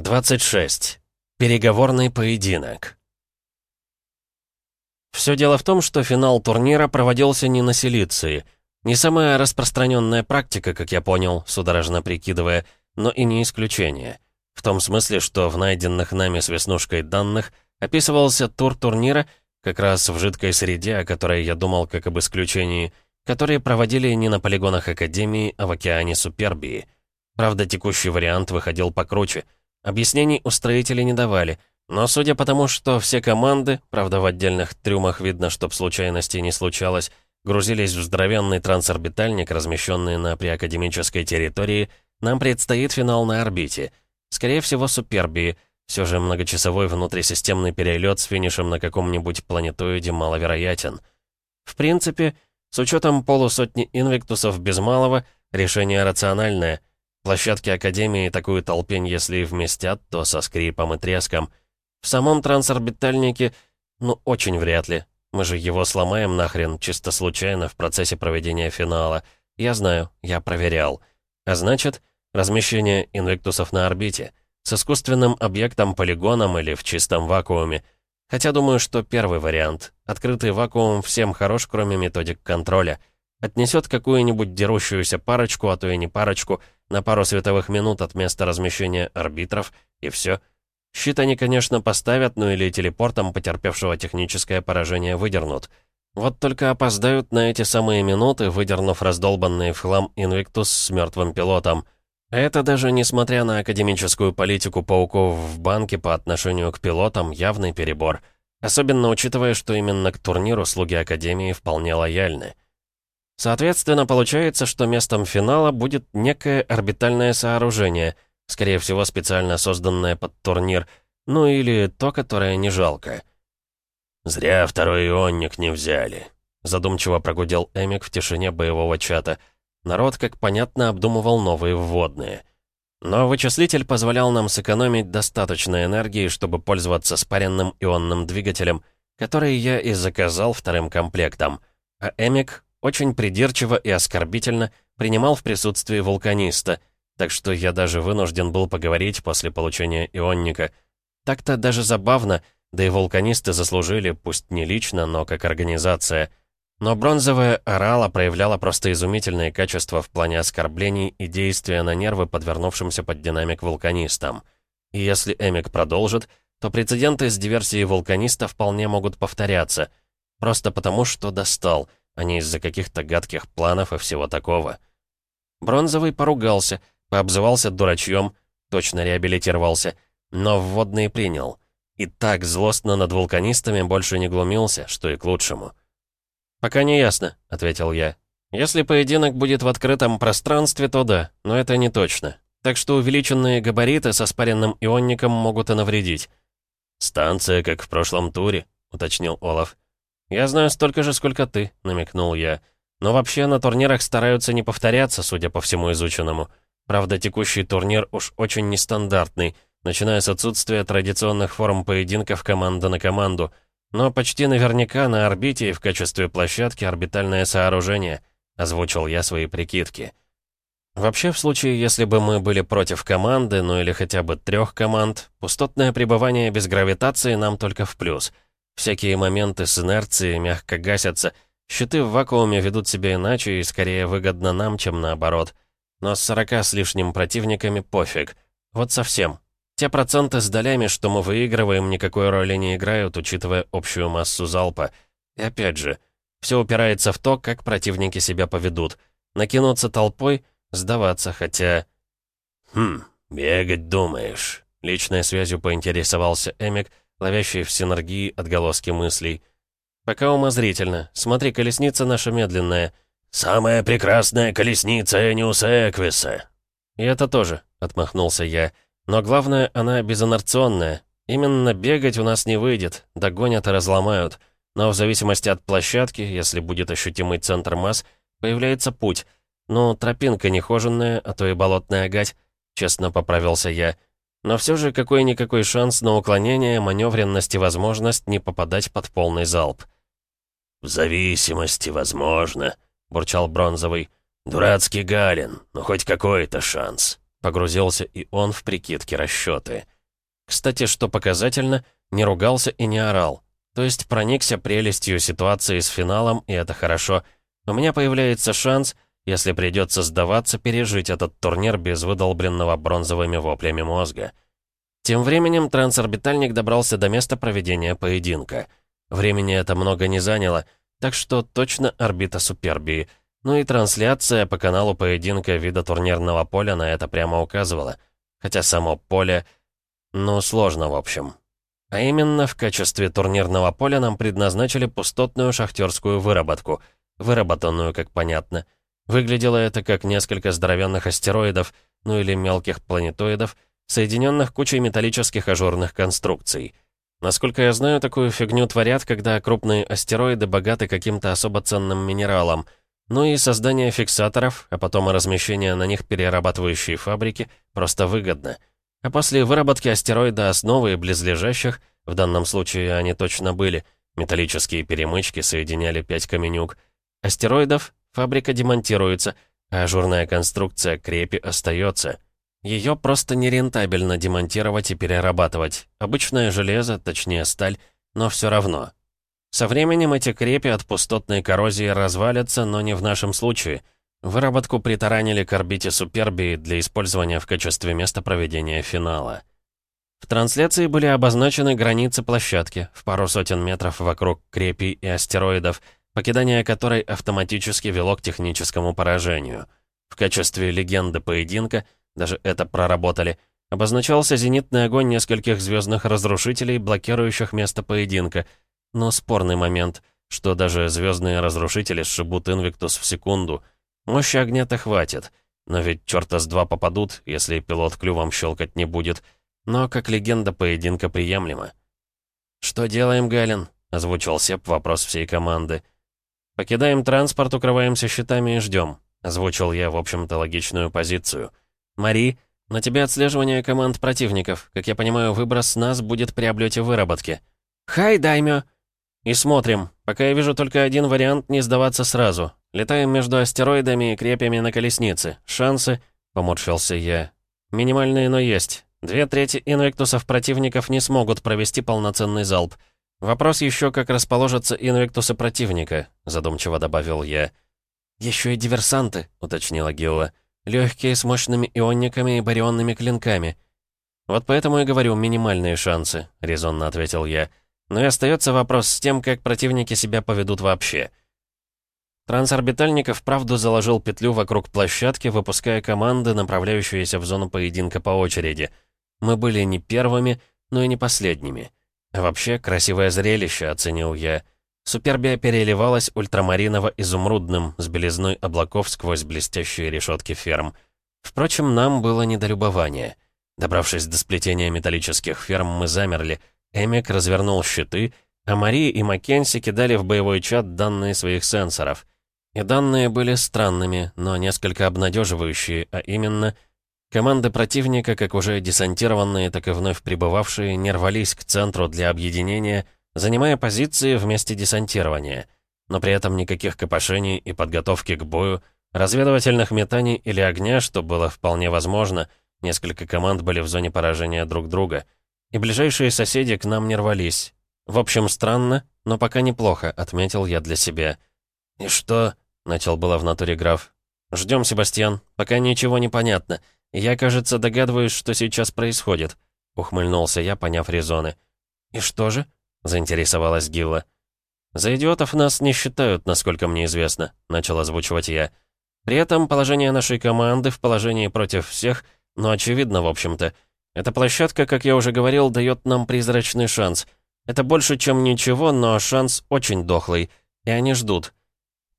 26. Переговорный поединок. Все дело в том, что финал турнира проводился не на Силиции. Не самая распространенная практика, как я понял, судорожно прикидывая, но и не исключение. В том смысле, что в найденных нами с Веснушкой данных описывался тур турнира как раз в жидкой среде, о которой я думал как об исключении, которые проводили не на полигонах Академии, а в океане Супербии. Правда, текущий вариант выходил покруче — Объяснений устроители не давали, но судя по тому, что все команды, правда в отдельных трюмах видно, чтоб случайностей не случалось, грузились в здоровенный трансорбитальник, размещенный на приакадемической территории, нам предстоит финал на орбите. Скорее всего, Супербии. Все же многочасовой внутрисистемный перелет с финишем на каком-нибудь планетоиде маловероятен. В принципе, с учетом полусотни инвиктусов без малого, решение рациональное — Площадки Академии такую толпень, если и вместят, то со скрипом и треском. В самом трансорбитальнике, ну, очень вряд ли. Мы же его сломаем нахрен, чисто случайно, в процессе проведения финала. Я знаю, я проверял. А значит, размещение инвиктусов на орбите. С искусственным объектом-полигоном или в чистом вакууме. Хотя думаю, что первый вариант. Открытый вакуум всем хорош, кроме методик контроля. Отнесет какую-нибудь дерущуюся парочку, а то и не парочку, на пару световых минут от места размещения арбитров, и все. Щит они, конечно, поставят, ну или телепортом потерпевшего техническое поражение выдернут. Вот только опоздают на эти самые минуты, выдернув раздолбанный в хлам Инвиктус с мертвым пилотом. Это даже несмотря на академическую политику пауков в банке по отношению к пилотам, явный перебор. Особенно учитывая, что именно к турниру слуги Академии вполне лояльны. Соответственно, получается, что местом финала будет некое орбитальное сооружение, скорее всего, специально созданное под турнир, ну или то, которое не жалко. «Зря второй ионник не взяли», — задумчиво прогудел Эмик в тишине боевого чата. Народ, как понятно, обдумывал новые вводные. Но вычислитель позволял нам сэкономить достаточно энергии, чтобы пользоваться спаренным ионным двигателем, который я и заказал вторым комплектом. А Эмик очень придирчиво и оскорбительно принимал в присутствии вулканиста, так что я даже вынужден был поговорить после получения ионника. Так-то даже забавно, да и вулканисты заслужили, пусть не лично, но как организация. Но бронзовая орала проявляла просто изумительные качества в плане оскорблений и действия на нервы подвернувшимся под динамик вулканистам. И если Эмик продолжит, то прецеденты с диверсией вулканиста вполне могут повторяться. Просто потому, что достал — а не из-за каких-то гадких планов и всего такого. Бронзовый поругался, пообзывался дурачьем, точно реабилитировался, но вводные принял. И так злостно над вулканистами больше не глумился, что и к лучшему. «Пока не ясно», — ответил я. «Если поединок будет в открытом пространстве, то да, но это не точно. Так что увеличенные габариты со спаренным ионником могут и навредить». «Станция, как в прошлом туре», — уточнил Олаф. «Я знаю столько же, сколько ты», — намекнул я. «Но вообще на турнирах стараются не повторяться, судя по всему изученному. Правда, текущий турнир уж очень нестандартный, начиная с отсутствия традиционных форм поединков команда на команду. Но почти наверняка на орбите и в качестве площадки орбитальное сооружение», — озвучил я свои прикидки. Вообще, в случае, если бы мы были против команды, ну или хотя бы трех команд, пустотное пребывание без гравитации нам только в плюс — Всякие моменты с инерцией мягко гасятся. Щиты в вакууме ведут себя иначе и скорее выгодно нам, чем наоборот. Но с 40 с лишним противниками пофиг. Вот совсем. Те проценты с долями, что мы выигрываем, никакой роли не играют, учитывая общую массу залпа. И опять же, все упирается в то, как противники себя поведут. Накинуться толпой, сдаваться, хотя... «Хм, бегать думаешь?» Личной связью поинтересовался Эмик, ловящие в синергии отголоски мыслей. «Пока умозрительно. Смотри, колесница наша медленная». «Самая прекрасная колесница Эниуса Эквиса». «И это тоже», — отмахнулся я. «Но главное, она безинерционная. Именно бегать у нас не выйдет, догонят и разломают. Но в зависимости от площадки, если будет ощутимый центр масс, появляется путь. Ну, тропинка нехоженная, а то и болотная гать», — честно поправился я. Но все же какой-никакой шанс на уклонение, маневренность и возможность не попадать под полный залп. «В зависимости, возможно», — бурчал Бронзовый. «Дурацкий Галин, но хоть какой-то шанс. Погрузился и он в прикидки расчеты. Кстати, что показательно, не ругался и не орал. То есть проникся прелестью ситуации с финалом, и это хорошо. У меня появляется шанс, если придется сдаваться, пережить этот турнир без выдолбленного бронзовыми воплями мозга. Тем временем трансорбитальник добрался до места проведения поединка. Времени это много не заняло, так что точно орбита Супербии. Ну и трансляция по каналу поединка вида турнирного поля на это прямо указывала. Хотя само поле... Ну, сложно в общем. А именно, в качестве турнирного поля нам предназначили пустотную шахтерскую выработку, выработанную, как понятно. Выглядело это как несколько здоровенных астероидов, ну или мелких планетоидов, соединенных кучей металлических ажурных конструкций. Насколько я знаю, такую фигню творят, когда крупные астероиды богаты каким-то особо ценным минералом. Ну и создание фиксаторов, а потом и размещение на них перерабатывающей фабрики просто выгодно — а после выработки астероида основы и близлежащих, в данном случае они точно были, металлические перемычки соединяли пять каменюк, астероидов фабрика демонтируется, а ажурная конструкция крепи остается. Ее просто нерентабельно демонтировать и перерабатывать. Обычное железо, точнее сталь, но все равно. Со временем эти крепи от пустотной коррозии развалятся, но не в нашем случае — Выработку притаранили к орбите Суперби для использования в качестве места проведения финала. В трансляции были обозначены границы площадки в пару сотен метров вокруг крепей и астероидов, покидание которой автоматически вело к техническому поражению. В качестве легенды поединка, даже это проработали, обозначался зенитный огонь нескольких звездных разрушителей, блокирующих место поединка, но спорный момент, что даже звездные разрушители сшибут Инвиктус в секунду — Мощи огня-то хватит, но ведь черта с два попадут, если пилот клювом щелкать не будет. Но как легенда поединка приемлема. «Что делаем, Галин?» — озвучил Сеп вопрос всей команды. «Покидаем транспорт, укрываемся щитами и ждем», — озвучил я, в общем-то, логичную позицию. «Мари, на тебе отслеживание команд противников. Как я понимаю, выброс нас будет при облете выработки». «Хай, даймё!» «И смотрим. Пока я вижу только один вариант не сдаваться сразу. Летаем между астероидами и крепями на колеснице. Шансы...» — поморщился я. «Минимальные, но есть. Две трети инвектусов противников не смогут провести полноценный залп. Вопрос еще, как расположатся инвектусы противника», — задумчиво добавил я. «Еще и диверсанты», — уточнила Гилла. «Легкие, с мощными ионниками и барионными клинками». «Вот поэтому и говорю, минимальные шансы», — резонно ответил я. «Но и остается вопрос с тем, как противники себя поведут вообще». Трансорбитальников вправду заложил петлю вокруг площадки, выпуская команды, направляющиеся в зону поединка по очереди. Мы были не первыми, но и не последними. Вообще, красивое зрелище, оценил я. Супербия переливалась ультрамариново-изумрудным, с белизной облаков сквозь блестящие решетки ферм. Впрочем, нам было недолюбование. Добравшись до сплетения металлических ферм, мы замерли. Эмик развернул щиты, а Мари и Маккенси кидали в боевой чат данные своих сенсоров. И данные были странными, но несколько обнадеживающие, а именно, команды противника, как уже десантированные, так и вновь прибывавшие, не рвались к центру для объединения, занимая позиции вместе десантирования. Но при этом никаких копошений и подготовки к бою, разведывательных метаний или огня, что было вполне возможно, несколько команд были в зоне поражения друг друга. И ближайшие соседи к нам не рвались. В общем, странно, но пока неплохо, отметил я для себя. «И что?» — начал было в натуре граф. «Ждем, Себастьян. Пока ничего не понятно. Я, кажется, догадываюсь, что сейчас происходит», — ухмыльнулся я, поняв резоны. «И что же?» — заинтересовалась Гилла. «За идиотов нас не считают, насколько мне известно», — начал озвучивать я. «При этом положение нашей команды в положении против всех, но очевидно, в общем-то. Эта площадка, как я уже говорил, дает нам призрачный шанс. Это больше, чем ничего, но шанс очень дохлый, и они ждут».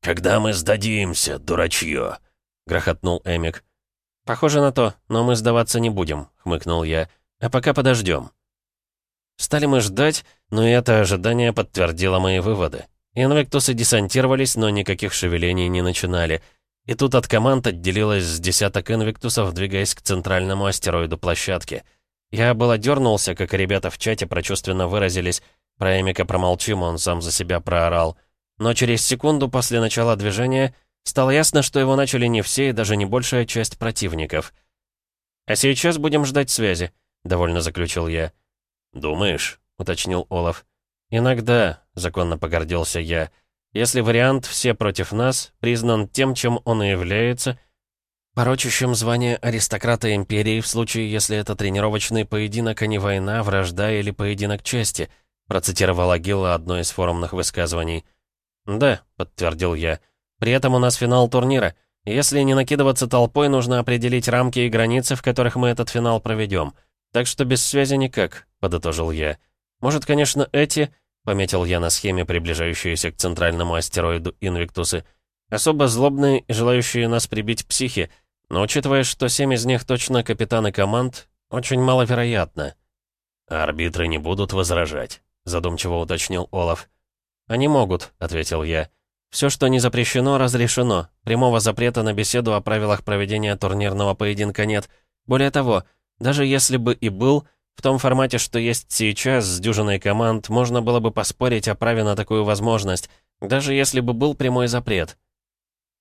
«Когда мы сдадимся, дурачье?» — грохотнул Эмик. «Похоже на то, но мы сдаваться не будем», — хмыкнул я. «А пока подождем». Стали мы ждать, но и это ожидание подтвердило мои выводы. Инвектусы десантировались, но никаких шевелений не начинали. И тут от команд отделилось с десяток инвектусов, двигаясь к центральному астероиду площадки. Я было дернулся, как ребята в чате прочувственно выразились. Про Эмика промолчим, он сам за себя проорал — но через секунду после начала движения стало ясно, что его начали не все и даже не большая часть противников. А сейчас будем ждать связи», — довольно заключил я. «Думаешь?» — уточнил Олаф. «Иногда», — законно погордился я, — «если вариант «все против нас» признан тем, чем он и является», порочащим звание аристократа Империи в случае, если это тренировочный поединок, а не война, вражда или поединок чести», процитировала Гилла одно из форумных высказываний. «Да», — подтвердил я, — «при этом у нас финал турнира». Если не накидываться толпой, нужно определить рамки и границы, в которых мы этот финал проведем. Так что без связи никак», — подытожил я. «Может, конечно, эти...» — пометил я на схеме, приближающиеся к центральному астероиду Инвиктусы. «Особо злобные и желающие нас прибить психи, но учитывая, что семь из них точно капитаны команд, очень маловероятно». «А арбитры не будут возражать», — задумчиво уточнил Олаф. «Они могут», — ответил я. Все, что не запрещено, разрешено. Прямого запрета на беседу о правилах проведения турнирного поединка нет. Более того, даже если бы и был, в том формате, что есть сейчас с дюжиной команд, можно было бы поспорить о праве на такую возможность, даже если бы был прямой запрет.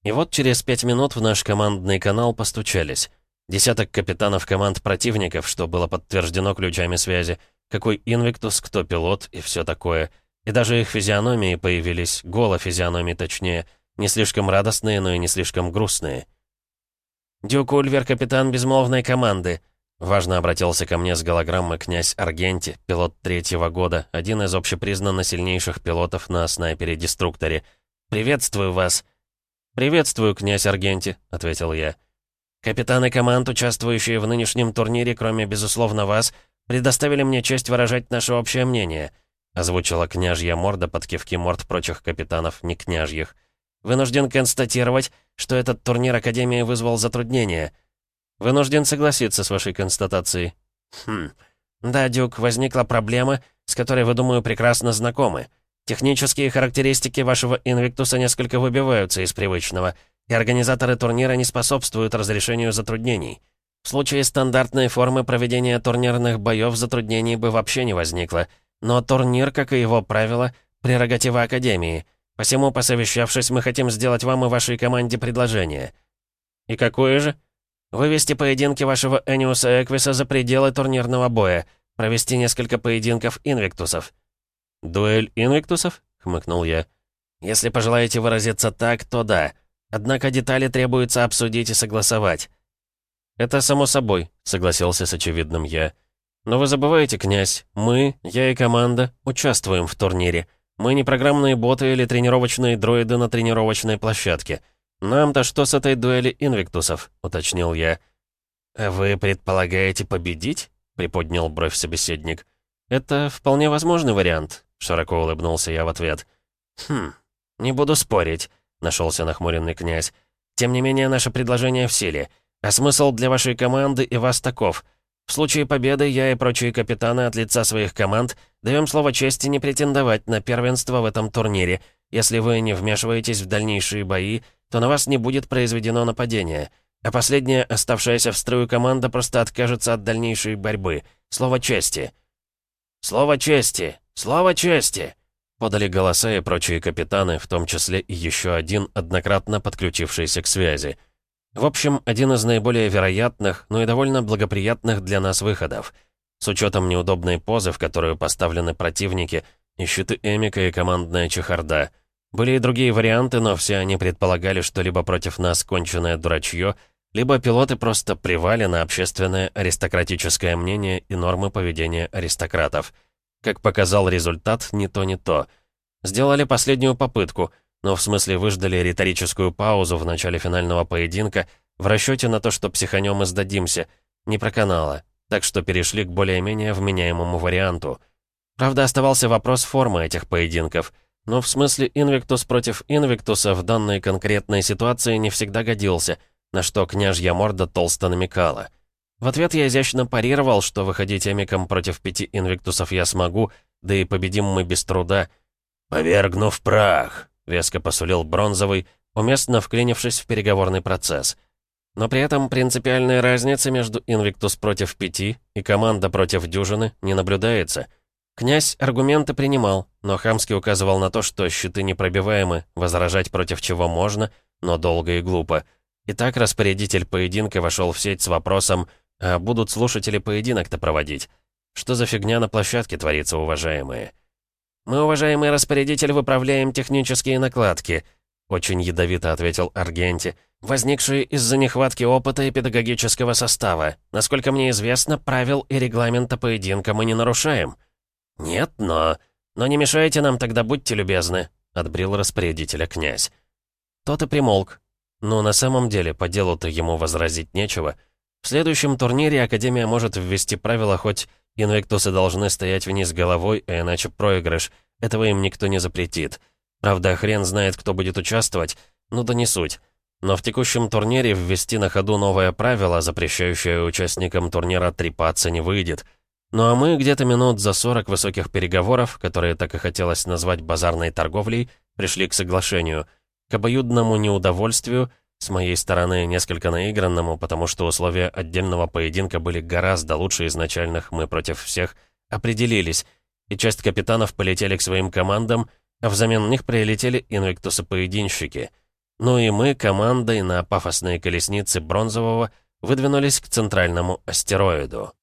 И вот через пять минут в наш командный канал постучались. Десяток капитанов команд противников, что было подтверждено ключами связи. Какой инвиктус, кто пилот и все такое — и даже их физиономии появились, голо-физиономии точнее, не слишком радостные, но и не слишком грустные. «Дюк Ульвер, капитан безмолвной команды», Важно обратился ко мне с голограммы князь Аргенти, пилот третьего года, один из общепризнанно сильнейших пилотов на снайпере-деструкторе. «Приветствую вас!» «Приветствую, князь Аргенти», — ответил я. «Капитаны команд, участвующие в нынешнем турнире, кроме, безусловно, вас, предоставили мне честь выражать наше общее мнение озвучила княжья морда под кивки морд прочих капитанов, не княжьих. «Вынужден констатировать, что этот турнир Академии вызвал затруднения. Вынужден согласиться с вашей констатацией». «Хм. Да, Дюк, возникла проблема, с которой вы, думаю, прекрасно знакомы. Технические характеристики вашего Инвиктуса несколько выбиваются из привычного, и организаторы турнира не способствуют разрешению затруднений». В случае стандартной формы проведения турнирных боев затруднений бы вообще не возникло, но турнир, как и его правила, прерогатива Академии. Посему, посовещавшись, мы хотим сделать вам и вашей команде предложение». «И какое же?» «Вывести поединки вашего Эниуса Эквиса за пределы турнирного боя, провести несколько поединков инвиктусов». «Дуэль инвиктусов?» — хмыкнул я. «Если пожелаете выразиться так, то да. Однако детали требуется обсудить и согласовать». «Это само собой», — согласился с очевидным я. Но вы забываете, князь, мы, я и команда, участвуем в турнире. Мы не программные боты или тренировочные дроиды на тренировочной площадке. Нам-то что с этой дуэли инвиктусов?» — уточнил я. «А вы предполагаете победить?» — приподнял бровь собеседник. «Это вполне возможный вариант», — широко улыбнулся я в ответ. «Хм, не буду спорить», — нашелся нахмуренный князь. «Тем не менее, наше предложение в силе. А смысл для вашей команды и вас таков — в случае победы я и прочие капитаны от лица своих команд даем слово чести не претендовать на первенство в этом турнире. Если вы не вмешиваетесь в дальнейшие бои, то на вас не будет произведено нападение. А последняя оставшаяся в строю команда просто откажется от дальнейшей борьбы. Слово чести. «Слово чести! Слово чести!» Подали голоса и прочие капитаны, в том числе и еще один, однократно подключившийся к связи. В общем, один из наиболее вероятных, но и довольно благоприятных для нас выходов. С учетом неудобной позы, в которую поставлены противники, и щиты Эмика и командная чехарда. Были и другие варианты, но все они предполагали, что либо против нас конченое дурачье, либо пилоты просто привали на общественное аристократическое мнение и нормы поведения аристократов. Как показал результат, ни то, ни то. Сделали последнюю попытку — но в смысле выждали риторическую паузу в начале финального поединка в расчете на то, что психанем и сдадимся. Не проканало, так что перешли к более-менее вменяемому варианту. Правда, оставался вопрос формы этих поединков. Но в смысле Инвиктус против Инвиктуса в данной конкретной ситуации не всегда годился, на что княжья морда толсто намекала. В ответ я изящно парировал, что выходить эмиком против пяти Инвиктусов я смогу, да и победим мы без труда. «Повергну в прах», веско посулил Бронзовый, уместно вклинившись в переговорный процесс. Но при этом принципиальной разницы между Инвиктус против пяти и команда против дюжины не наблюдается. Князь аргументы принимал, но хамски указывал на то, что щиты непробиваемы, возражать против чего можно, но долго и глупо. И так распорядитель поединка вошел в сеть с вопросом А будут слушатели поединок-то проводить. Что за фигня на площадке творится, уважаемые? Мы, уважаемый распорядитель, выправляем технические накладки, очень ядовито ответил Аргенти, возникшие из-за нехватки опыта и педагогического состава. Насколько мне известно, правил и регламента поединка мы не нарушаем. Нет, но... Но не мешайте нам тогда, будьте любезны, отбрил распорядителя князь. Тот и примолк. Но на самом деле, по делу-то ему возразить нечего. В следующем турнире Академия может ввести правила, хоть инвектусы должны стоять вниз головой, а иначе проигрыш. Этого им никто не запретит. Правда, хрен знает, кто будет участвовать, ну да не суть. Но в текущем турнире ввести на ходу новое правило, запрещающее участникам турнира трепаться, не выйдет. Ну а мы где-то минут за 40 высоких переговоров, которые так и хотелось назвать базарной торговлей, пришли к соглашению — к обоюдному неудовольствию, с моей стороны несколько наигранному, потому что условия отдельного поединка были гораздо лучше изначальных «мы против всех», определились, и часть капитанов полетели к своим командам, а взамен них прилетели инвектусы-поединщики. Ну и мы, командой на пафосные колесницы Бронзового, выдвинулись к центральному астероиду.